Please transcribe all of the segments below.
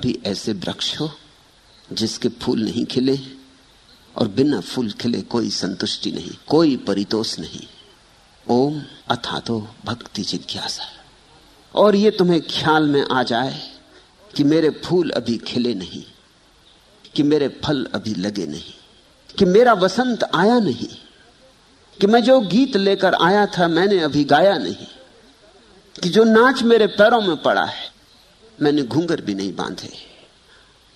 कभी ऐसे वृक्ष हो जिसके फूल नहीं खिले और बिना फूल खिले कोई संतुष्टि नहीं, कोई परितोष नहीं। ओम अथा तो भक्ति जिज्ञासा। और ये तुम्हें ख्याल में आ जाए कि मेरे फूल अभी खिले नहीं, कि मेरे फल अभी लगे नहीं, कि मेरा वसंत आया नहीं, कि मैं जो गीत लेकर आया था मैंने अभी गाया नहीं, कि जो नाच मेरे पैरों में पड़ा है मैंने घूंगर भी नहीं बांधे।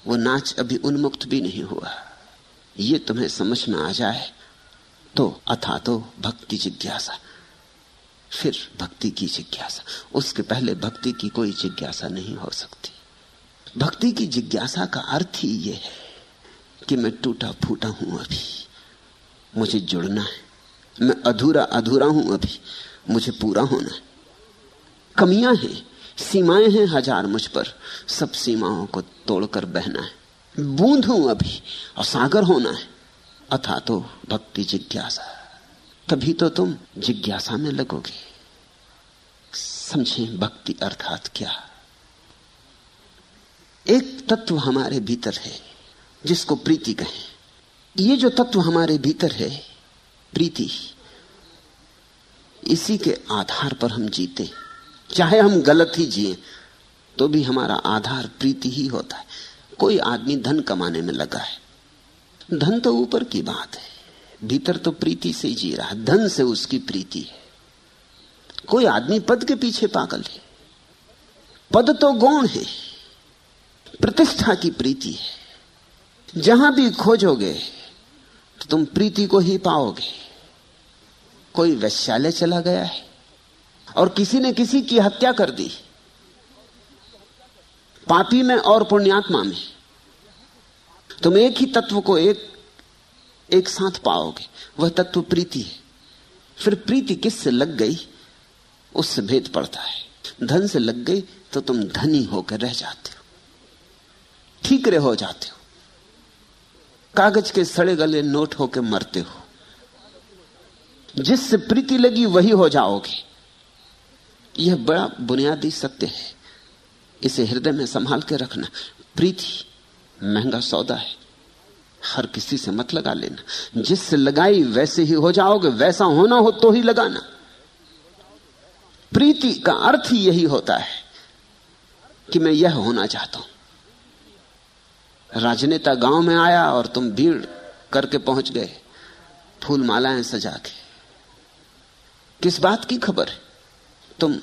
वो नाच अभी उन्मुक्त भी नहीं हुआ। ये तुम्हें समझ में आ जाए तो अथा तो भक्ति जिज्ञासा। फिर भक्ति की जिज्ञासा। उसके पहले भक्ति की कोई जिज्ञासा नहीं हो सकती। भक्ति की जिज्ञासा का अर्थ ही यह है कि मैं टूटा फूटा हूँ अभी। मुझे जुड़ना है। मैं अधूरा अधूरा हूँ अभी। मुझे पूरा होना है। कमियाँ हैं। सीमाएँ हैं हज़ार मुझ पर। सब सीमाओं को तोड़कर बहना है। बूंद हूँ अभी और सागर होना है। अथा तो भक्ति जिज्ञासा। तभी तो तुम जिज्ञासा में लगोगे। समझें भक्ति अर्थात क्या? एक तत्व हमारे भीतर है, जिसको प्रीति कहें। ये जो तत्व हमारे भीतर है, प्रीति, इसी के आधार पर हम जीते। चाहे हम गलत ही जिए तो भी हमारा आधार प्रीति ही होता है। कोई आदमी धन कमाने में लगा है। धन तो ऊपर की बात है, भीतर तो प्रीति से जी रहा है, धन से उसकी प्रीति है। कोई आदमी पद के पीछे पागल है। पद तो गौण है, प्रतिष्ठा की प्रीति है। जहाँ भी खोजोगे तो तुम प्रीति को ही पाओगे। कोई वैश्यालय चला गया है और किसी ने किसी की हत्या कर दी। पापी में और पुण्यात्मा में। तुम एक ही तत्व को एक एक साथ पाओगे। वह तत्व प्रीति है। फिर प्रीति किससे लग गई? उससे भेद पड़ता है। धन से लग गई तो तुम धनी होकर रह जाते हो। ठीकरे हो जाते हो। कागज़ के सड़े गले नोट होकर मरते हो। जिससे प्रीति लगी वही हो जाओगे। यह बड़ा बुनियादी सत्य है। इसे हृदय में संभाल के रखना। प्रीति, महँगा सौदा है। हर किसी से मत लगा लेना। जिससे लगाई वैसे ही हो जाओगे, वैसा होना हो तो ही लगाना। प्रीति का अर्थ ही यही होता है कि मैं यह होना चाहता हूँ। राजनेता गाँव में आया और तुम भीड़ करके पहुँच गए। फूल मालाएँ सजा के। किस बात की खबर है? तुम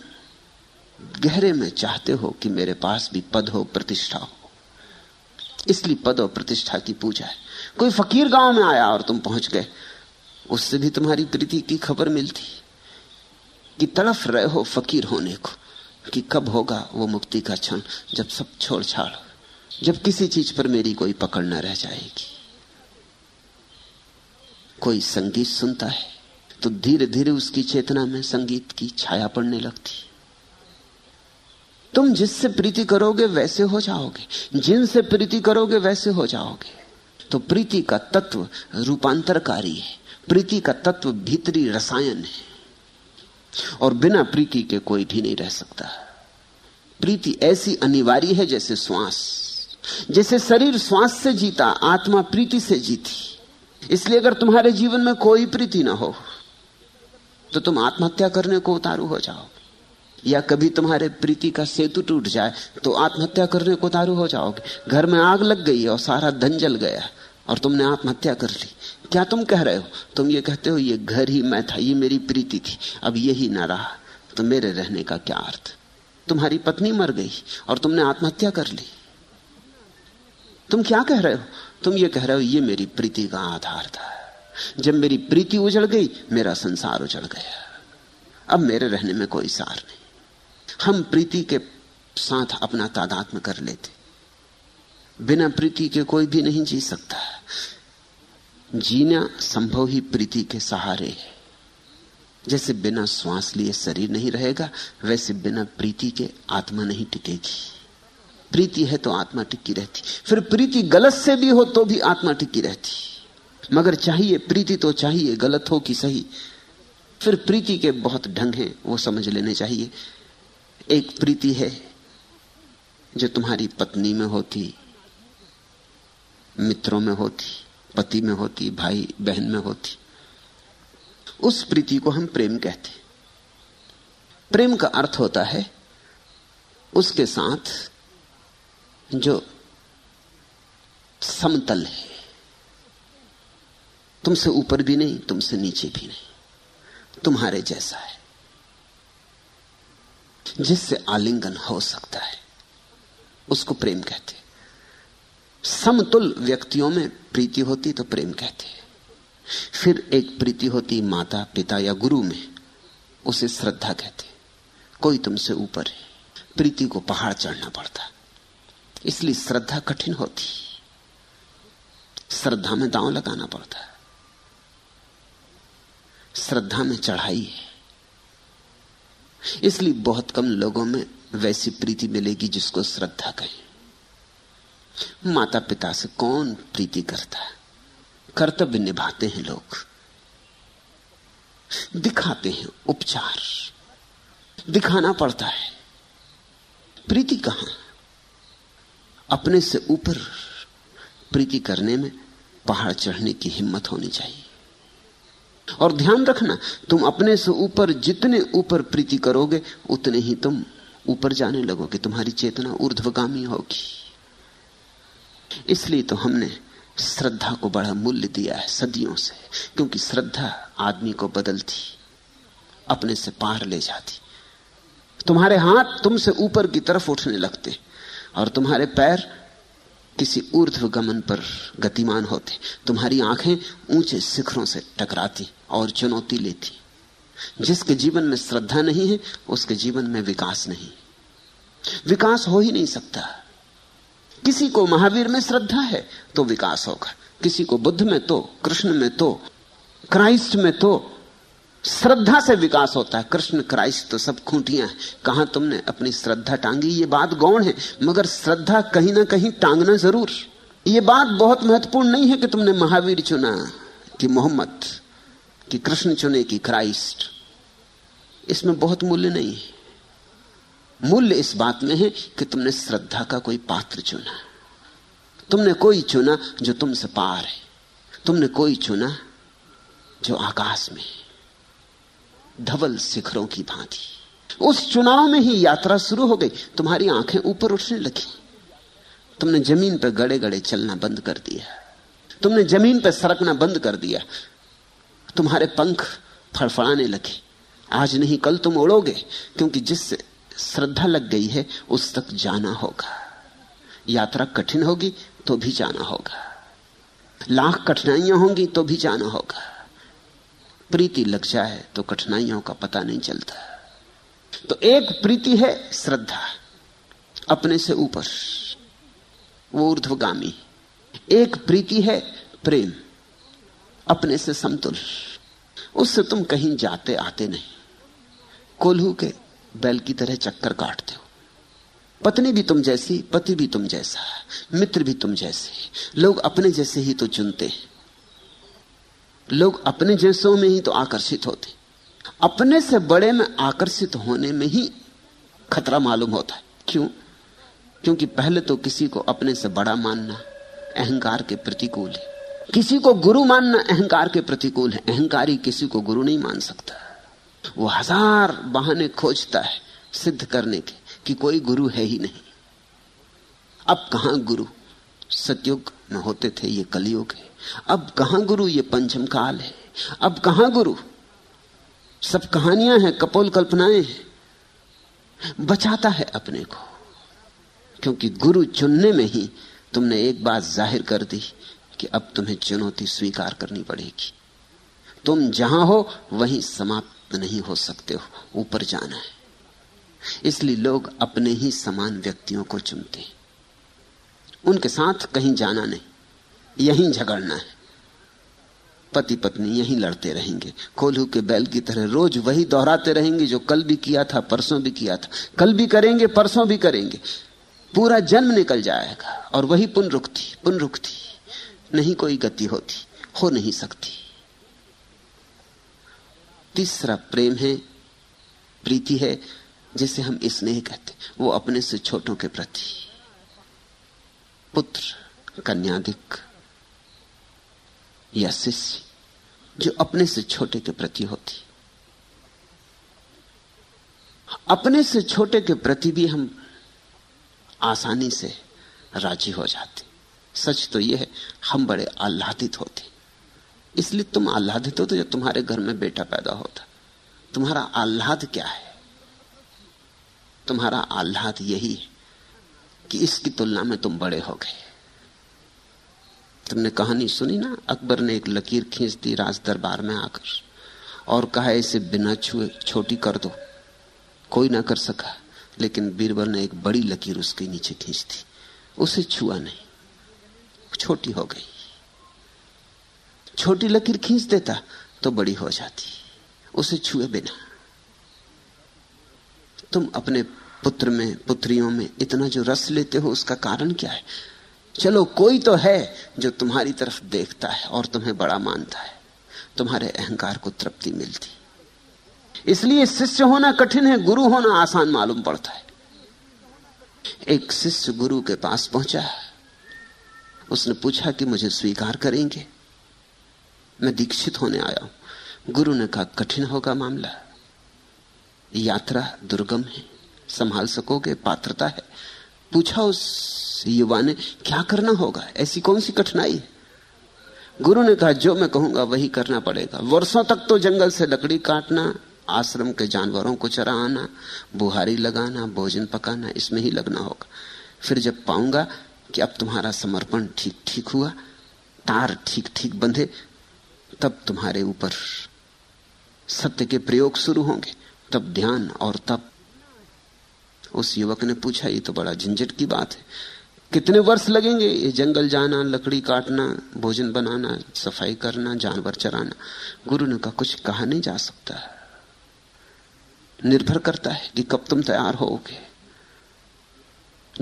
गहरे में चाहते हो कि मेरे पास भी पद हो, प्रतिष्ठा हो। इसलिए पद और प्रतिष्ठा की पूजा है। कोई फकीर गाँव में आया और तुम पहुँच गए, उससे भी तुम्हारी प्रीति की खबर मिलती कि तड़फ रहे हो फकीर होने को, कि कब होगा वो मुक्ति का क्षण, जब सब छोड़ छाड़, जब किसी चीज़ पर मेरी कोई पकड़ न रह जाएगी। कोई संगीत सुनता है तो धीरे धीरे उसकी चेतना में संगीत की छाया पड़ने लगती। तुम जिससे प्रीति करोगे वैसे हो जाओगे। जिनसे प्रीति करोगे वैसे हो जाओगे। तो प्रीति का तत्व रूपांतरकारी है। प्रीति का तत्व भीतरी रसायन है। और बिना प्रीति के कोई भी नहीं रह सकता। प्रीति ऐसी अनिवार्य है जैसे श्वास। जैसे शरीर श्वास से जीता, आत्मा प्रीति से जीती। इसलिए अगर तुम्हारे जीवन में कोई प्रीति ना हो तो तुम आत्महत्या करने को उतारू हो जाओ। या कभी तुम्हारे प्रीति का सेतु टूट जाए तो आत्महत्या करने को उतारू हो जाओगे। घर में आग लग गई और सारा धन जल गया, और तुमने आत्महत्या कर ली। क्या तुम कह रहे हो? तुम ये कहते हो, ये घर ही मैं था, ये मेरी प्रीति थी, अब यही ना रहा। तो मेरे रहने का क्या अर्थ? तुम्हारी पत्नी मर गई, और तुमने आत्महत्या कर ली। तुम क्या कह रहे हो? तुम ये कह रहे हो, ये मेरी प्रीति का आधार था। जब मेरी प्रीति उजड़ गई, मेरा संसार उजड़ गया। अब मेरे रहने में कोई सार नहीं। हम प्रीति के साथ अपना तादात्म कर लेते। बिना प्रीति के कोई भी नहीं जी सकता। जीना संभव ही प्रीति के सहारे है। जैसे बिना श्वास लिए शरीर नहीं रहेगा, वैसे बिना प्रीति के आत्मा नहीं टिकेगी। प्रीति है तो आत्मा टिकी रहती। फिर प्रीति गलत से भी हो तो भी आत्मा टिकी रहती। मगर चाहिए प्रीति तो चाहिए, गलत हो कि सही। फिर प्रीति के बहुत ढंग हैं, वो समझ लेने चाहिए। एक प्रीति है जो तुम्हारी पत्नी में होती, मित्रों में होती, पति में होती, भाई, बहन में होती। उस प्रीति को हम प्रेम कहते प्रेम का अर्थ होता है उसके साथ जो समतल है। तुमसे ऊपर भी नहीं, तुमसे नीचे भी नहीं। तुम्हारे जैसा है। जिससे आलिंगन हो सकता है, उसको प्रेम कहते समतुल व्यक्तियों में प्रीति होती तो प्रेम कहते फिर एक प्रीति होती माता, पिता या गुरु में, उसे श्रद्धा कहते कोई तुमसे ऊपर है। प्रीति को पहाड़ चढ़ना पड़ता। इसलिए श्रद्धा कठिन होती। श्रद्धा में दांव लगाना पड़ता। है श्रद्धा में चढ़ाई है। इसलिए बहुत कम लोगों में वैसी प्रीति मिलेगी जिसको श्रद्धा कहें। माता पिता से कौन प्रीति करता है? कर्तव्य निभाते हैं लोग। दिखाते हैं उपचार। दिखाना पड़ता है। प्रीति कहाँ? अपने से ऊपर प्रीति करने में पहाड़ चढ़ने की हिम्मत होनी चाहिए। और ध्यान रखना, तुम अपने से ऊपर जितने ऊपर प्रीति करोगे, उतने ही तुम ऊपर जाने लगोगे तुम्हारी चेतना ऊर्ध्वगामी होगी। इसलिए तो हमने श्रद्धा को बड़ा मूल्य दिया है सदियों से, क्योंकि श्रद्धा आदमी को बदलती, अपने से पार ले जाती। तुम्हारे हाथ तुमसे ऊपर की तरफ़ उठने लगते, और तुम्हारे पैर किसी ऊर्ध्व गमन पर गतिमान होते। तुम्हारी आँखें ऊँचे शिखरों से टकराती और चुनौती लेती। जिसके जीवन में श्रद्धा नहीं है, उसके जीवन में विकास नहीं। विकास हो ही नहीं सकता। किसी को महावीर में श्रद्धा है तो विकास होगा। किसी को बुद्ध में तो कृष्ण में तो क्राइस्ट में तो श्रद्धा से विकास होता है। कृष्ण क्राइस्ट तो सब खूंटियाँ हैं। कहा तुमने अपनी श्रद्धा टांगी? ये बात गौण है, मगर श्रद्धा कहीं ना कहीं टांगना ज़रूर। ये बात बहुत महत्वपूर्ण नहीं है कि तुमने महावीर चुना, कि मोहम्मद, कि कृष्ण चुने, कि क्राइस्ट। इसमें बहुत मूल्य नहीं। है मूल्य इस बात में है कि तुमने श्रद्धा का कोई पात्र चुना। तुमने कोई चुना जो तुमसे पार है। तुमने कोई चुना जो आकाश में है। धवल शिखरों की भांति। उस चुनाव में ही यात्रा शुरू हो गई। तुम्हारी आँखें ऊपर उठने लगी। तुमने ज़मीन पर गड़े गड़े चलना बंद कर दिया। तुमने ज़मीन पर सरकना बंद कर दिया। तुम्हारे पंख फड़फड़ाने लगे। आज नहीं, कल तुम उड़ोगे, क्योंकि जिससे श्रद्धा लग गई है, उस तक जाना होगा। यात्रा कठिन होगी तो भी जाना होगा। लाख कठिनाइयाँ होंगी तो भी जाना होगा। प्रीति लग जाए तो कठिनाइयों का पता नहीं चलता। तो एक प्रीति है श्रद्धा, अपने से ऊपर, वो ऊर्ध्वगामी। एक प्रीति है प्रेम, अपने से समतुल। उससे तुम कहीं जाते आते नहीं। कोल्हू के बैल की तरह चक्कर काटते हो। पत्नी भी तुम जैसी, पति भी तुम जैसा, मित्र भी तुम जैसे। लोग अपने जैसे ही तो चुनते हैं। लोग अपने जैसों में ही तो आकर्षित होते अपने से बड़े में आकर्षित होने में ही खतरा मालूम होता है। क्यों? क्योंकि पहले तो किसी को अपने से बड़ा मानना अहंकार के प्रतिकूल है। किसी को गुरु मानना अहंकार के प्रतिकूल है। अहंकारी किसी को गुरु नहीं मान सकता। वो हज़ार बहाने खोजता है सिद्ध करने के कि कोई गुरु है ही नहीं। अब कहा गुरु? सतयुग में होते थे ये कलयुग है। अब कहाँ गुरु ये पंचम काल है? अब कहाँ गुरु? सब कहानियाँ हैं, कपोल कल्पनाएँ हैं। बचाता है अपने को। क्योंकि गुरु चुनने में ही तुमने एक बात ज़ाहिर कर दी कि अब तुम्हें चुनौती स्वीकार करनी पड़ेगी। तुम जहाँ हो, वहीं समाप्त नहीं हो सकते हो। ऊपर जाना है। इसलिए लोग अपने ही समान व्यक्तियों को चुनते हैं। उनके साथ कहीं जाना नहीं। यहीं झगड़ना है। पति पत्नी यहीं लड़ते रहेंगे। कोल्हू के बैल की तरह रोज वही दोहराते रहेंगे जो कल भी किया था, परसों भी किया था। कल भी करेंगे, परसों भी करेंगे। पूरा जन्म निकल जाएगा और वही पुनरुक्ति पुनरुक्ति। नहीं कोई गति होती, हो नहीं सकती। तीसरा प्रेम है, प्रीति है, जिसे हम स्नेह कहते। वो अपने से छोटों के प्रति। पुत्र, कन्यादिक। या शिष्य जो अपने से छोटे के प्रति होती। अपने से छोटे के प्रति भी हम आसानी से राज़ी हो जाते। सच तो यह है, हम बड़े आह्लादित होते। इसलिए तुम आह्लादित हो तो जब तुम्हारे घर में बेटा पैदा होता। तुम्हारा आह्लाद क्या है? तुम्हारा आह्लाद यही है कि इसकी तुलना में तुम बड़े हो गए। तुमने कहानी सुनी ना? अकबर ने एक लकीर खींच दी राज दरबार में आकर और कहा, इसे बिना छुए छोटी कर दो। कोई ना कर सका, लेकिन बीरबल ने एक बड़ी लकीर उसके नीचे खींच दी। उसे छुआ नहीं। छोटी हो गई। छोटी लकीर खींच देता तो बड़ी हो जाती। उसे छुए बिना। तुम अपने पुत्र में, पुत्रियों में इतना जो रस लेते हो, उसका कारण क्या है? चलो कोई तो है जो तुम्हारी तरफ़ देखता है और तुम्हें बड़ा मानता है। तुम्हारे अहंकार को तृप्ति मिलती। इसलिए शिष्य होना कठिन है, गुरु होना आसान मालूम पड़ता है। एक शिष्य गुरु के पास पहुँचा। उसने पूछा कि मुझे स्वीकार करेंगे? मैं दीक्षित होने आया हूँ। गुरु ने कहा, कठिन होगा मामला। यात्रा दुर्गम है, संभाल सकोगे, पात्रता है। पूछा उस युवा ने क्या करना होगा? ऐसी कौन सी कठिनाई? है गुरु ने कहा, जो मैं कहूँगा, वही करना पड़ेगा। वर्षों तक तो जंगल से लकड़ी काटना, आश्रम के जानवरों को चराना, बुहारी लगाना, भोजन पकाना, इसमें ही लगना होगा। फिर जब पाऊँगा कि अब तुम्हारा समर्पण ठीक ठीक हुआ, तार ठीक ठीक बंधे, तब तुम्हारे ऊपर सत्य के प्रयोग शुरू होंगे। तब ध्यान और तब उस युवक ने पूछा, ये तो बड़ा झंझट की बात है। कितने वर्ष लगेंगे ये जंगल जाना, लकड़ी काटना, भोजन बनाना, सफ़ाई करना, जानवर चराना। गुरु ने कहा, कुछ कहा नहीं जा सकता। निर्भर करता है कि कब तुम तैयार होगे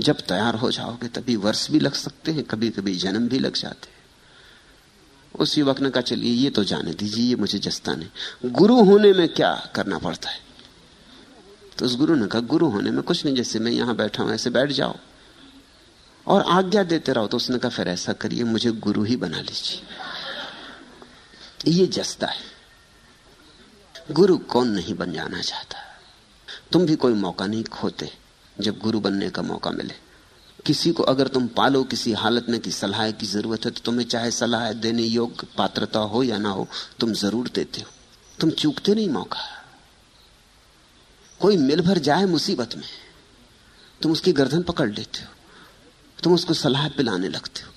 जब तैयार हो जाओगे, तभी वर्ष भी लग सकते हैं कभी कभी जन्म भी लग जाते हैं। उस युवक ने कहा, चलिए, ये तो जाने दीजिए, ये मुझे जस्ता नहीं। गुरु होने में क्या करना पड़ता है? तो उस गुरु ने कहा, गुरु होने में कुछ नहीं, जैसे मैं यहाँ बैठा हूँ, ऐसे बैठ जाओ। और आज्ञा देते रहो तो उसने कहा, फिर ऐसा करिए, मुझे गुरु ही बना लीजिए। ये जस्ता है। गुरु कौन नहीं बन जाना चाहता। तुम भी कोई मौका नहीं खोते, जब गुरु बनने का मौका मिले। किसी को अगर तुम पालो, किसी हालत में की सलाह की ज़रूरत है तो तुम्हें चाहे सलाह देने योग्य पात्रता हो या ना हो, तुम ज़रूर देते हो। तुम चूकते नहीं मौका। कोई मिल भर जाए मुसीबत में, तुम उसकी गर्दन पकड़ लेते हो। तुम उसको सलाह पिलाने लगते हो।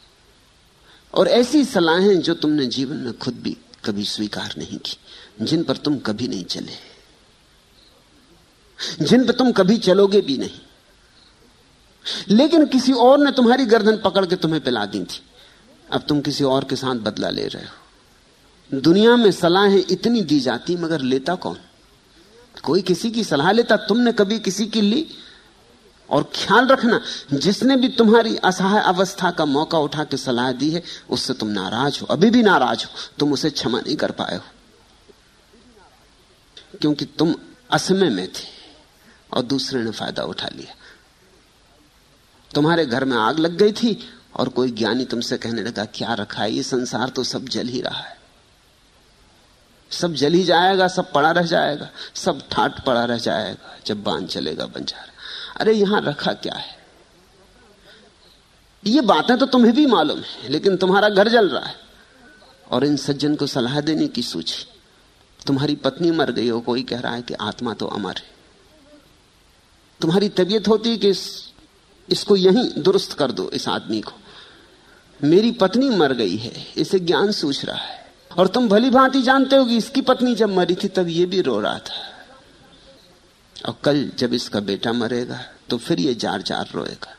और ऐसी सलाहें जो तुमने जीवन में खुद भी कभी स्वीकार नहीं की, जिन पर तुम कभी नहीं चले। जिन पर तुम कभी चलोगे भी नहीं। लेकिन किसी और ने तुम्हारी गर्दन पकड़ के तुम्हें पिला दी थी। अब तुम किसी और के साथ बदला ले रहे हो। दुनिया में सलाहें इतनी दी जाती, मगर लेता कौन? कोई किसी की सलाह लेता, तुमने कभी किसी की ली? और ख्याल रखना, जिसने भी तुम्हारी असहाय अवस्था का मौका उठा के सलाह दी है, उससे तुम नाराज़ हो। अभी भी नाराज़ हो। तुम उसे क्षमा नहीं कर पाए हो। क्योंकि तुम असमय में थे और दूसरे ने फ़ायदा उठा लिया। तुम्हारे घर में आग लग गई थी और कोई ज्ञानी तुमसे कहने लगा, क्या रखा है? ये संसार तो सब जल ही रहा है। सब जल ही जाएगा, सब पड़ा रह जाएगा, सब ठाट पड़ा रह जाएगा, जब बाँध चलेगा बंजारा। अरे यहाँ रखा क्या है? ये बातें तो तुम्हें भी मालूम है लेकिन तुम्हारा घर जल रहा है। और इन सज्जन को सलाह देने की सूची तुम्हारी पत्नी मर गई हो कोई कह रहा है कि आत्मा तो अमर है। तुम्हारी तबीयत होती कि इस, इसको यहीं दुरुस्त कर दो इस आदमी को। मेरी पत्नी मर गई है इसे ज्ञान सूझ रहा है। और तुम भली भांति जानते हो कि इसकी पत्नी जब मरी थी तब ये भी रो रहा था। और कल जब इसका बेटा मरेगा तो फिर ये जार जार रोएगा।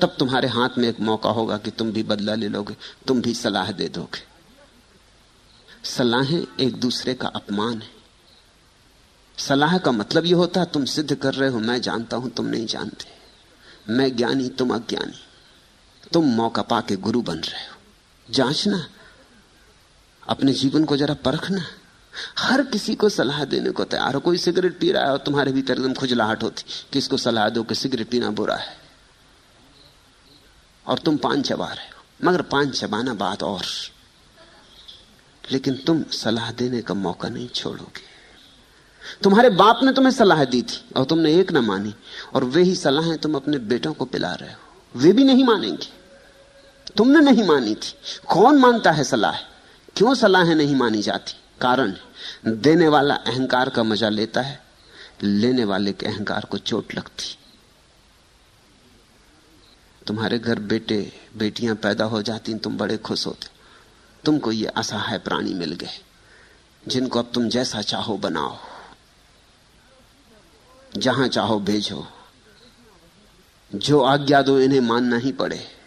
तब तुम्हारे हाथ में एक मौका होगा कि तुम भी बदला ले लोगे, तुम भी सलाह दे दोगे। सलाहें एक दूसरे का अपमान है। सलाह का मतलब यह होता है तुम सिद्ध कर रहे हो, मैं जानता हूँ, तुम नहीं जानते। मैं ज्ञानी, तुम अज्ञानी। तुम मौका पाके गुरु बन रहे हो। जांचना। अपने जीवन को जरा परखना। हर किसी को सलाह देने को तैयार हो। कोई सिगरेट पी रहा है और तुम्हारे भीतर एकदम खुजलाहट होती, कि इसको सलाह दो कि सिगरेट पीना बुरा है। और तुम पान चबा रहे हो। मगर पान चबाना बात और। लेकिन तुम सलाह देने का मौका नहीं छोड़ोगे। तुम्हारे बाप ने तुम्हें सलाह दी थी और तुमने एक ना मानी, और वे ही सलाहें तुम अपने बेटों को पिला रहे हो। वे भी नहीं मानेंगे। तुमने नहीं मानी थी। कौन मानता है सलाह? क्यों सलाहें नहीं मानी जाती? कारण है। देने वाला अहंकार का मज़ा लेता है, लेने वाले के अहंकार को चोट लगती। तुम्हारे घर बेटे, बेटियाँ पैदा हो जाती, तुम बड़े खुश होते। तुमको ये असहाय प्राणी मिल गए, जिनको अब तुम जैसा चाहो बनाओ। जहाँ चाहो भेजो। जो आज्ञा दो, इन्हें मानना ही पड़े।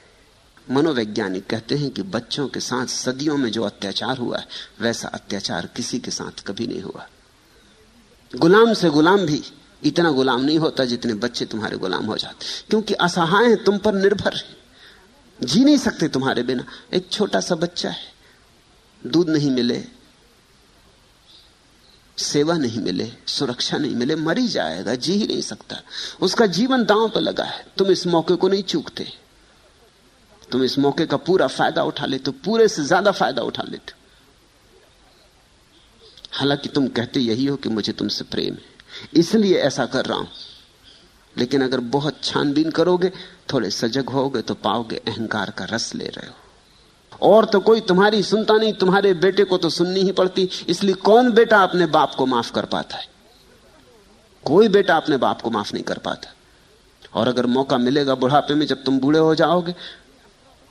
मनोवैज्ञानिक कहते हैं कि बच्चों के साथ सदियों में जो अत्याचार हुआ है, वैसा अत्याचार किसी के साथ कभी नहीं हुआ। गुलाम से गुलाम भी इतना गुलाम नहीं होता जितने बच्चे तुम्हारे गुलाम हो जाते। क्योंकि असहाय हैं तुम पर निर्भर है। जी नहीं सकते तुम्हारे बिना। एक छोटा सा बच्चा है। दूध नहीं मिले, सेवा नहीं मिले, सुरक्षा नहीं मिले, मरी जाएगा, जी ही नहीं सकता। उसका जीवन दांव पर लगा है। तुम इस मौके को नहीं चूकते। तुम इस मौके का पूरा फ़ायदा उठा लेते हो पूरे से ज़्यादा फ़ायदा उठा लेते। हो हालाँकि तुम कहते यही हो कि मुझे तुमसे प्रेम है, इसलिए ऐसा कर रहा हूँ। लेकिन अगर बहुत छानबीन करोगे, थोड़े सजग होगे तो पाओगे अहंकार का रस ले रहे हो। और तो कोई तुम्हारी सुनता नहीं, तुम्हारे बेटे को तो सुननी ही पड़ती, इसलिए कौन बेटा अपने बाप को माफ़ कर पाता है? कोई बेटा अपने बाप को माफ़ नहीं कर पाता। और अगर मौका मिलेगा बुढ़ापे में, जब तुम बूढ़े हो जाओगे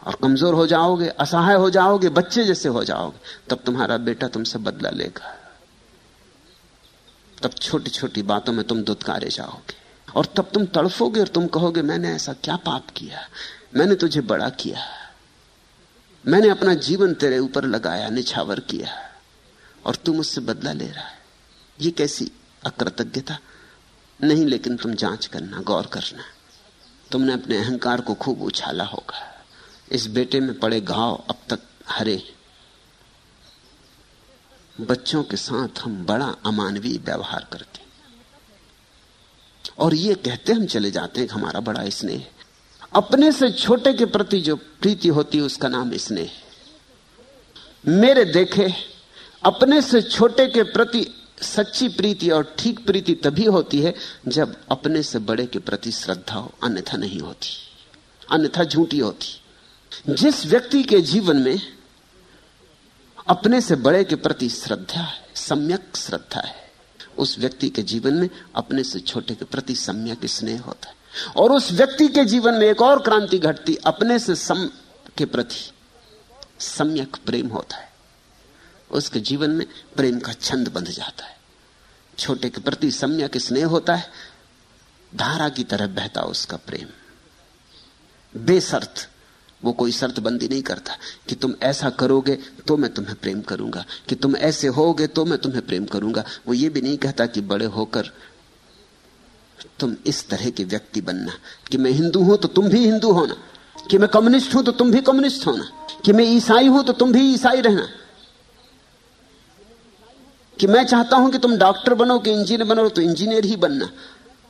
और कमज़ोर हो जाओगे, असहाय हो जाओगे, बच्चे जैसे हो जाओगे, तब तुम्हारा बेटा तुमसे बदला लेगा। तब छोटी छोटी बातों में तुम दुत्कारे जाओगे और तब तुम तड़फोगे और तुम कहोगे, मैंने ऐसा क्या पाप किया? मैंने तुझे बड़ा किया। मैंने अपना जीवन तेरे ऊपर लगाया, निछावर किया और तू मुझसे बदला ले रहा है। ये कैसी अकृतज्ञता? नहीं, लेकिन तुम जाँच करना, गौर करना। तुमने अपने अहंकार को खूब उछाला होगा। इस बेटे में पड़े घाव अब तक हरे बच्चों के साथ हम बड़ा अमानवीय व्यवहार करते और ये कहते हम चले जाते हैं कि हमारा बड़ा स्नेह अपने से छोटे के प्रति जो प्रीति होती है, उसका नाम स्नेह मेरे देखे, अपने से छोटे के प्रति सच्ची प्रीति और ठीक प्रीति तभी होती है जब अपने से बड़े के प्रति श्रद्धा हो, अन्यथा नहीं होती। अन्यथा झूठी होती। जिस व्यक्ति के जीवन में अपने से बड़े के प्रति श्रद्धा है, सम्यक श्रद्धा है, उस व्यक्ति के जीवन में अपने से छोटे के प्रति सम्यक स्नेह होता है। और उस व्यक्ति के जीवन में एक और क्रांति घटती, अपने से सम के प्रति सम्यक प्रेम होता है। उसके जीवन में प्रेम का छंद बंध जाता है। छोटे के प्रति सम्यक स्नेह होता है, धारा की तरह बहता उसका प्रेम। बेसर्त वो कोई शर्त बंदी नहीं करता कि तुम ऐसा करोगे तो मैं तुम्हें प्रेम करूँगा। कि तुम ऐसे होगे तो मैं तुम्हें प्रेम करूँगा। वो ये भी नहीं कहता कि बड़े होकर तुम इस तरह के व्यक्ति बनना। कि मैं हिंदू हूँ तो तुम भी हिंदू होना। कि मैं कम्युनिस्ट हूँ तो तुम भी कम्युनिस्ट होना। कि मैं ईसाई हूँ तो तुम भी ईसाई रहना। कि मैं चाहता हूँ कि तुम डॉक्टर बनो, कि इंजीनियर बनो तो इंजीनियर ही बनना।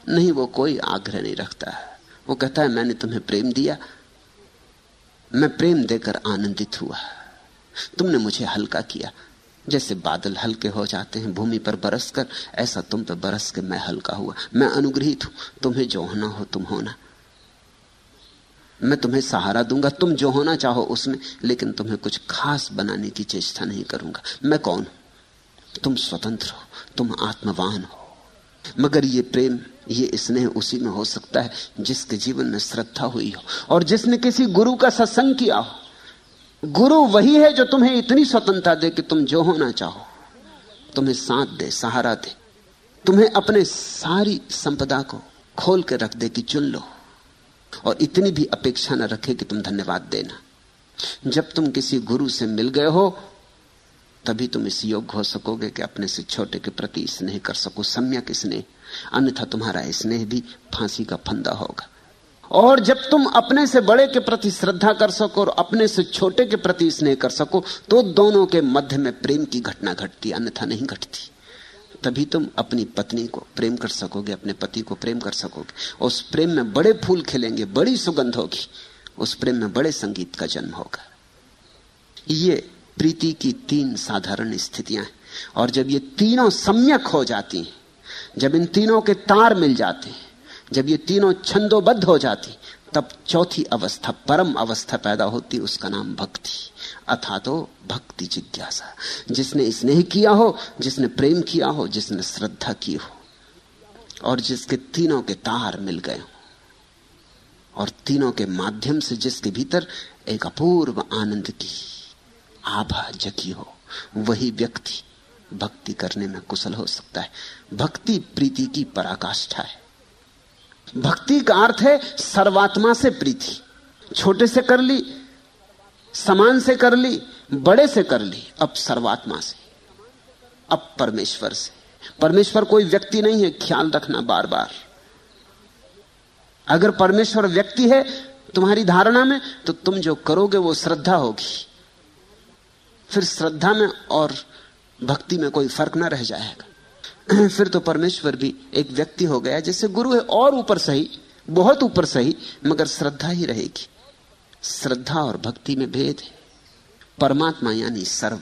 नहीं, वो कोई आग्रह नहीं रखता। वो कहता है, मैंने तुम्हें प्रेम दिया मैं प्रेम देकर आनंदित हुआ। तुमने मुझे हल्का किया। जैसे बादल हल्के हो जाते हैं, भूमि पर बरस कर, ऐसा तुम पर बरस के मैं हल्का हुआ। मैं अनुग्रहित हूँ। तुम्हें जो होना हो तुम होना। मैं तुम्हें सहारा दूँगा। तुम जो होना चाहो उसमें, लेकिन तुम्हें कुछ खास बनाने की चेष्टा नहीं करूँगा। मैं कौन हूँ? तुम स्वतंत्र हो। तुम आत्मवान हो। मगर ये प्रेम, ये स्नेह उसी में हो सकता है जिसके जीवन में श्रद्धा हुई हो और जिसने किसी गुरु का सत्संग किया हो। गुरु वही है जो तुम्हें इतनी स्वतंत्रता दे कि तुम जो होना चाहो। तुम्हें साथ दे, सहारा दे। तुम्हें अपने सारी संपदा को खोल के रख दे कि चुन लो। और इतनी भी अपेक्षा न रखे कि तुम धन्यवाद देना। जब तुम किसी गुरु से मिल गए हो तभी तुम इस योग्य हो सकोगे कि अपने से छोटे के प्रति स्नेह कर सको, सम्यक स्नेह। अन्यथा तुम्हारा स्नेह भी फांसी का फंदा होगा। और जब तुम अपने से बड़े के प्रति श्रद्धा कर सको और अपने से छोटे के प्रति स्नेह कर सको तो दोनों के मध्य में प्रेम की घटना घटती, अन्यथा नहीं घटती। तभी तुम अपनी पत्नी को प्रेम कर सकोगे, अपने पति को प्रेम कर सकोगे। उस प्रेम में बड़े फूल खिलेंगे, बड़ी सुगंध होगी। उस प्रेम में बड़े संगीत का जन्म होगा। ये प्रीति की तीन साधारण स्थितियाँ हैं। और जब ये तीनों सम्यक हो जाती हैं, जब इन तीनों के तार मिल जाते हैं, जब ये तीनों छंदोबद्ध हो जाती तब चौथी अवस्था, परम अवस्था पैदा होती, उसका नाम भक्ति। अथा तो भक्ति जिज्ञासा। जिसने स्नेह किया हो, जिसने प्रेम किया हो, जिसने श्रद्धा की हो, और जिसके तीनों के तार मिल गए हो, और तीनों के माध्यम से जिसके भीतर एक अपूर्व आनंद की आभा जगी हो। वही व्यक्ति भक्ति करने में कुशल हो सकता है। भक्ति प्रीति की पराकाष्ठा है। भक्ति का अर्थ है सर्वात्मा से प्रीति। छोटे से कर ली, समान से कर ली, बड़े से कर ली, अब सर्वात्मा से, अब परमेश्वर से। परमेश्वर कोई व्यक्ति नहीं है, ख्याल रखना बार बार अगर परमेश्वर व्यक्ति है तुम्हारी धारणा में तो तुम जो करोगे वो श्रद्धा होगी। फिर श्रद्धा में और भक्ति में कोई फ़र्क ना रह जाएगा। फिर तो परमेश्वर भी एक व्यक्ति हो गया जैसे गुरु है और ऊपर सही, बहुत ऊपर सही, मगर श्रद्धा ही रहेगी। श्रद्धा और भक्ति में भेद है। परमात्मा यानी सर्व।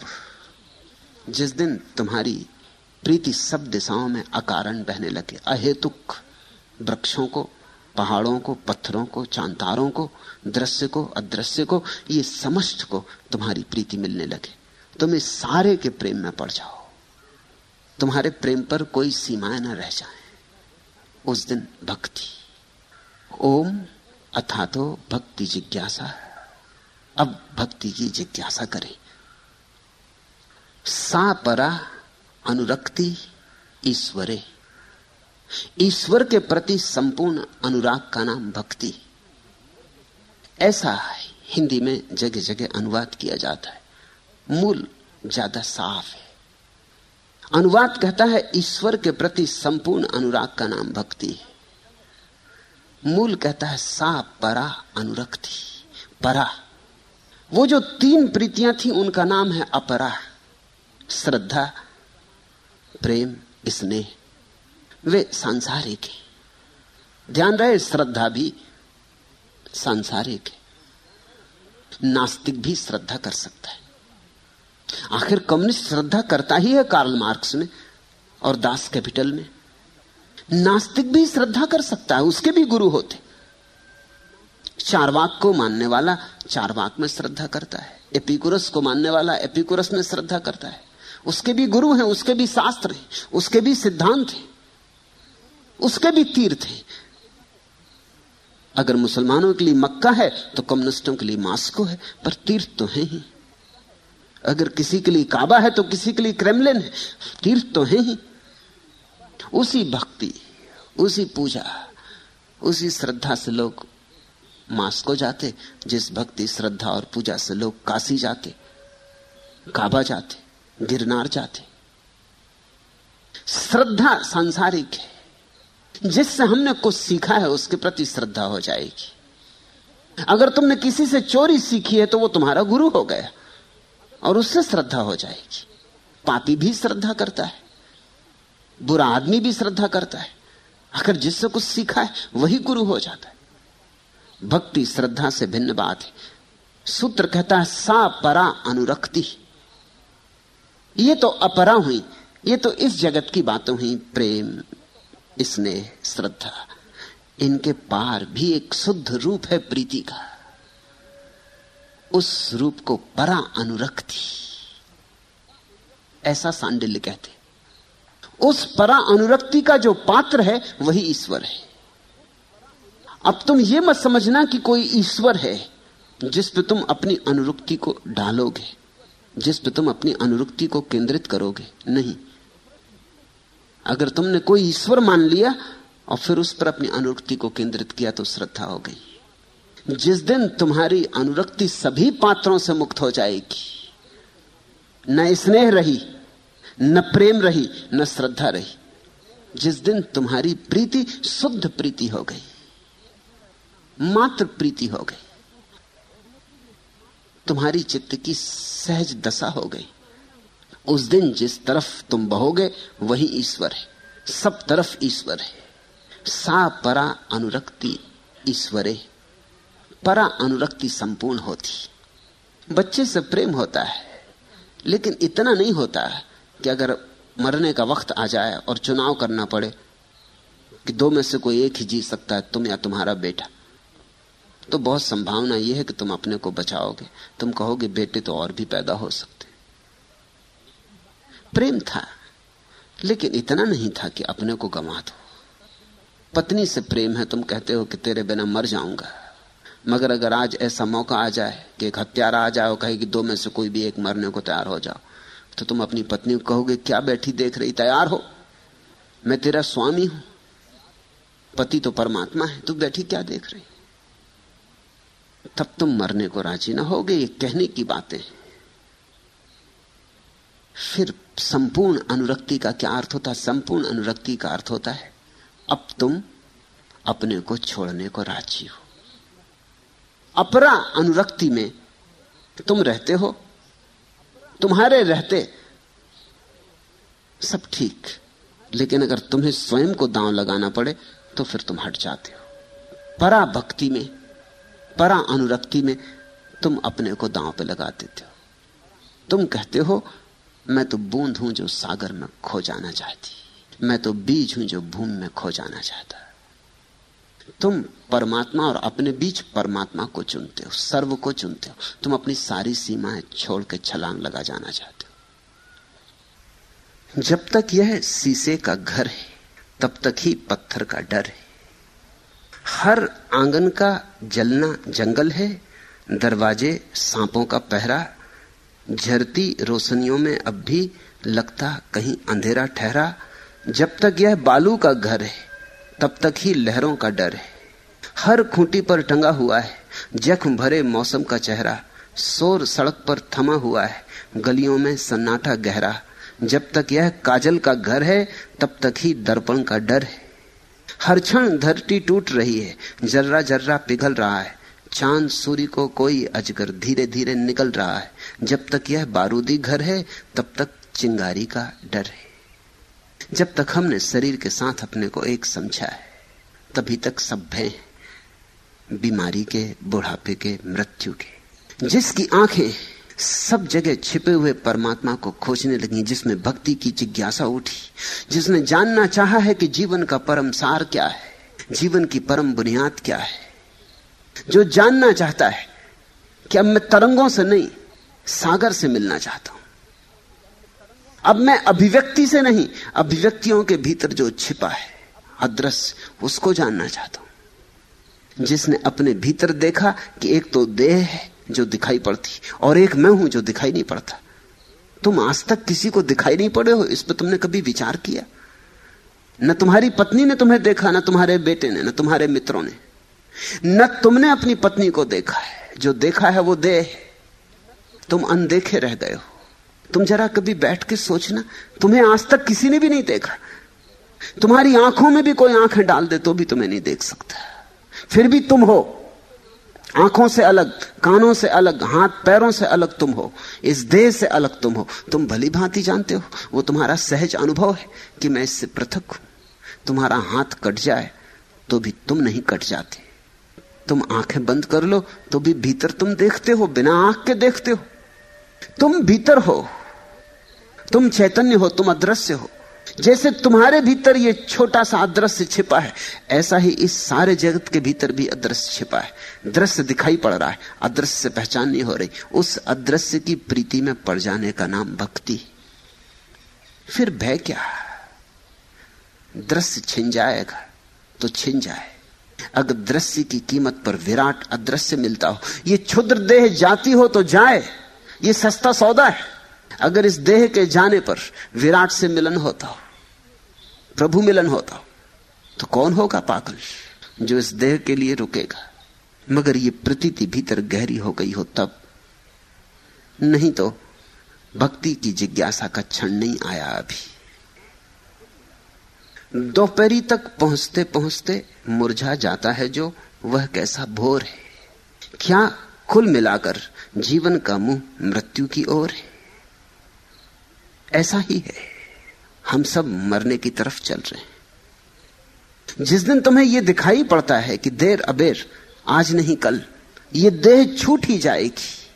जिस दिन तुम्हारी प्रीति सब दिशाओं में अकारण बहने लगे, अहेतुक वृक्षों को पहाड़ों को, पत्थरों को, चांतारों को, दृश्य को, अदृश्य को, ये समस्त को तुम्हारी प्रीति मिलने लगे। तुम इस सारे के प्रेम में पड़ जाओ। तुम्हारे प्रेम पर कोई सीमाएँ न रह जाए। उस दिन भक्ति। ओम अथा तो भक्ति जिज्ञासा। अब भक्ति की जिज्ञासा करें। सा परा अनुरक्ति ईश्वरे। ईश्वर के प्रति संपूर्ण अनुराग का नाम भक्ति। ऐसा हिंदी में जगह जगह अनुवाद किया जाता है। मूल ज़्यादा साफ़ है। अनुवाद कहता है, ईश्वर के प्रति संपूर्ण अनुराग का नाम भक्ति। है मूल कहता है सा परा, अनुरक्ति। परा। वो जो तीन प्रीतियाँ थी, उनका नाम है अपरा। श्रद्धा, प्रेम, स्नेह। वे सांसारिक है। ध्यान रहे, श्रद्धा भी सांसारिक है। नास्तिक भी श्रद्धा कर सकता है। आखिर कम्युनिस्ट श्रद्धा करता ही है कार्ल मार्क्स में और दास कैपिटल में। नास्तिक भी श्रद्धा कर सकता है, उसके भी गुरु होते। चारवाक को मानने वाला चारवाक में श्रद्धा करता है। एपिकुरस को मानने वाला एपिकुरस में श्रद्धा करता है। उसके भी गुरु हैं, उसके भी शास्त्र हैं, उसके भी सिद्धांत हैं। उसके भी तीर्थ हैं अगर मुसलमानों के लिए मक्का है तो कम्युनिस्टों के लिए मास्को है, पर तीर्थ तो है ही। अगर किसी के लिए काबा है तो किसी के लिए क्रेमलिन है तीर्थ तो है ही। उसी भक्ति, उसी पूजा, उसी श्रद्धा से लोग मास्को जाते, जिस भक्ति, श्रद्धा और पूजा से लोग काशी जाते, काबा जाते, गिरनार जाते। श्रद्धा सांसारिक है। जिससे हमने कुछ सीखा है, उसके प्रति श्रद्धा हो जाएगी। अगर तुमने किसी से चोरी सीखी है तो वो तुम्हारा गुरु हो गया, और उससे श्रद्धा हो जाएगी। पापी भी श्रद्धा करता है, बुरा आदमी भी श्रद्धा करता है। अगर जिससे कुछ सीखा है, वही गुरु हो जाता है। भक्ति श्रद्धा से भिन्न बात है। सूत्र कहता है, सा परा अनुरक्ति। ये तो अपरा हुई, ये तो इस जगत की बातों हुई, प्रेम। स्नेह श्रद्धा, इनके पार भी एक शुद्ध रूप है प्रीति का। उस रूप को परा अनुरक्ति ऐसा सांडिल्य कहते उस परा अनुरक्ति का जो पात्र है, वही ईश्वर है। अब तुम ये मत समझना कि कोई ईश्वर है, जिस पे तुम अपनी अनुरुक्ति को डालोगे, जिस पे तुम अपनी अनुरुक्ति को केंद्रित करोगे। नहीं अगर तुमने कोई ईश्वर मान लिया और फिर उस पर अपनी अनुरक्ति को केंद्रित किया तो श्रद्धा हो गई। जिस दिन तुम्हारी अनुरक्ति सभी पात्रों से मुक्त हो जाएगी, न स्नेह रही, न प्रेम रही, न श्रद्धा रही, जिस दिन तुम्हारी प्रीति शुद्ध प्रीति हो गई, मात्र प्रीति हो गई, तुम्हारी चित्त की सहज दशा हो गई। उस दिन जिस तरफ़ तुम बहोगे, वही ईश्वर है। सब तरफ़ ईश्वर है। सा परा अनुरक्ति ईश्वरे। परा अनुरक्ति संपूर्ण होती। बच्चे से प्रेम होता है, लेकिन इतना नहीं होता कि अगर मरने का वक्त आ जाए और चुनाव करना पड़े कि दो में से कोई एक ही जी सकता है, तुम या तुम्हारा बेटा। तो बहुत संभावना यह है कि तुम अपने को बचाओगे। तुम कहोगे, बेटे तो और भी पैदा हो सकते। प्रेम था, लेकिन इतना नहीं था कि अपने को गंवा दो। पत्नी से प्रेम है, तुम कहते हो कि तेरे बिना मर जाऊँगा। मगर अगर आज ऐसा मौका आ जाए कि एक हत्यारा आ जाए कहे कि दो में से कोई भी एक मरने को तैयार हो जाओ तो तुम अपनी पत्नी को कहोगे, क्या बैठी देख रही, तैयार हो? मैं तेरा स्वामी हूँ। पति तो परमात्मा है, तू बैठी क्या देख रही? तब तुम मरने को राज़ी ना होगे, ये कहने की बातें फिर संपूर्ण अनुरक्ति का क्या अर्थ होता? है संपूर्ण अनुरक्ति का अर्थ होता है, अब तुम अपने को छोड़ने को राज़ी हो। अपरा अनुरक्ति में तुम रहते हो, तुम्हारे रहते सब ठीक, लेकिन अगर तुम्हें स्वयं को दांव लगाना पड़े तो फिर तुम हट जाते हो। परा भक्ति में, परा अनुरक्ति में तुम अपने को दांव पे लगा देते हो। तुम कहते हो मैं तो बूंद हूँ जो सागर में खो जाना चाहती। मैं तो बीज हूँ जो भूमि में खो जाना चाहता। तुम परमात्मा और अपने बीच परमात्मा को चुनते हो, सर्व को चुनते हो। तुम अपनी सारी सीमाएँ छोड़ के छलांग लगा जाना चाहते हो। जब तक यह शीशे का घर है, तब तक ही पत्थर का डर है। हर आँगन का जलना जंगल है, दरवाजे सांपों का पहरा झरती रोशनियों में अब भी लगता कहीं अंधेरा ठहरा। जब तक यह बालू का घर है, तब तक ही लहरों का डर है। हर खूंटी पर टंगा हुआ है, जख्म भरे मौसम का चेहरा। शोर सड़क पर थमा हुआ है, गलियों में सन्नाटा गहरा। जब तक यह काजल का घर है, तब तक ही दर्पण का डर है। हर क्षण धरती टूट रही है, जर्रा जर्रा पिघल रहा है। चाँद सूर्य को कोई अजगर धीरे धीरे निकल रहा है। जब तक यह बारूदी घर है, तब तक चिंगारी का डर है। जब तक हमने शरीर के साथ अपने को एक समझा है, तभी तक सब भय बीमारी के, बुढ़ापे के, मृत्यु के। जिसकी आँखें सब जगह छिपे हुए परमात्मा को खोजने लगी, जिसमें भक्ति की जिज्ञासा उठी, जिसने जानना चाहा है कि जीवन का परम सार क्या है, जीवन की परम बुनियाद क्या है, जो जानना चाहता है कि अब मैं तरंगों से नहीं सागर से मिलना चाहता हूँ। अब मैं अभिव्यक्ति से नहीं, अभिव्यक्तियों के भीतर जो छिपा है, अदृश्य, उसको जानना चाहता हूँ। जिसने अपने भीतर देखा कि एक तो देह है जो दिखाई पड़ती, और एक मैं हूँ जो दिखाई नहीं पड़ता। तुम आज तक किसी को दिखाई नहीं पड़े हो, इस पर तुमने कभी विचार किया? न तुम्हारी पत्नी ने तुम्हें देखा, न तुम्हारे बेटे ने, न तुम्हारे मित्रों ने। न तुमने अपनी पत्नी को देखा है। जो देखा है वो देह तुम अनदेखे रह गए हो। तुम जरा कभी बैठ के सोचना, तुम्हें आज तक किसी ने भी नहीं देखा। तुम्हारी आँखों में भी कोई आँखें डाल दे तो भी तुम्हें नहीं देख सकता। फिर भी तुम हो। आँखों से अलग, कानों से अलग, हाथ पैरों से अलग तुम हो। इस देह से अलग तुम हो। तुम भली भांति जानते हो। वो तुम्हारा सहज अनुभव है कि मैं इससे पृथक हूँ। तुम्हारा हाथ कट जाए तो भी तुम नहीं कट जाते। तुम आँखें बंद कर लो तो भी भीतर तुम देखते हो, बिना आँख के देखते हो। तुम भीतर हो। तुम चैतन्य हो, तुम अदृश्य हो। जैसे तुम्हारे भीतर ये छोटा सा अदृश्य छिपा है, ऐसा ही इस सारे जगत के भीतर भी अदृश्य छिपा है। दृश्य दिखाई पड़ रहा है, अदृश्य से पहचान नहीं हो रही। उस अदृश्य की प्रीति में पड़ जाने का नाम भक्ति। फिर भय क्या? दृश्य छिन जाएगा तो छिन जाए। अगर दृश्य की कीमत पर विराट अदृश्य मिलता हो, ये क्षुद्र देह जाती हो तो जाए। ये सस्ता सौदा है। अगर इस देह के जाने पर विराट से मिलन होता हो प्रभु मिलन होता हो तो कौन होगा पागल जो इस देह के लिए रुकेगा? मगर ये प्रतीति भीतर गहरी हो गई हो तब। नहीं तो भक्ति की जिज्ञासा का क्षण नहीं आया अभी। दोपहरी तक पहुँचते पहुँचते मुरझा जाता है जो वह कैसा भोर है। क्या कुल मिलाकर जीवन का मुँह मृत्यु की ओर है। ऐसा ही है। हम सब मरने की तरफ़ चल रहे हैं। जिस दिन तुम्हें यह दिखाई पड़ता है कि देर अबेर, आज नहीं कल, ये देह छूट ही जाएगी।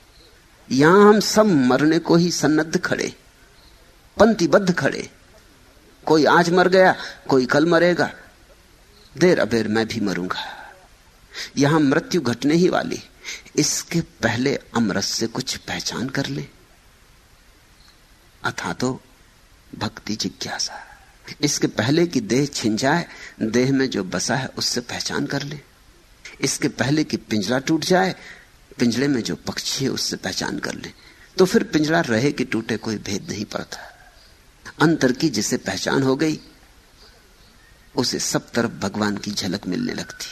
यहाँ हम सब मरने को ही सन्नद्ध खड़े, पंक्तिबद्ध खड़े। कोई आज मर गया, कोई कल मरेगा। देर अबेर मैं भी मरूँगा। यहाँ मृत्यु घटने ही वाली इसके पहले अमरस से कुछ पहचान कर ले। अथा तो भक्ति जिज्ञासा। इसके पहले कि देह छिन जाए, देह में जो बसा है उससे पहचान कर ले। इसके पहले कि पिंजरा टूट जाए, पिंजरे में जो पक्षी है उससे पहचान कर ले। तो फिर पिंजरा रहे कि टूटे कोई भेद नहीं पड़ता। अंतर की जिसे पहचान हो गई, उसे सब तरफ़ भगवान की झलक मिलने लगती।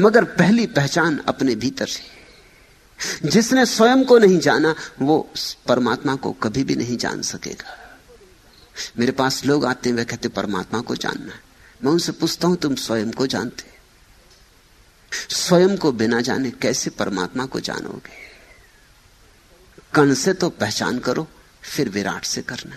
मगर पहली पहचान अपने भीतर से। जिसने स्वयं को नहीं जाना, वो परमात्मा को कभी भी नहीं जान सकेगा। मेरे पास लोग आते हैं, वे कहते परमात्मा को जानना है। मैं उनसे पूछता हूँ, तुम स्वयं को जानते स्वयं को बिना जाने कैसे परमात्मा को जानोगे? कण से तो पहचान करो, फिर विराट से करना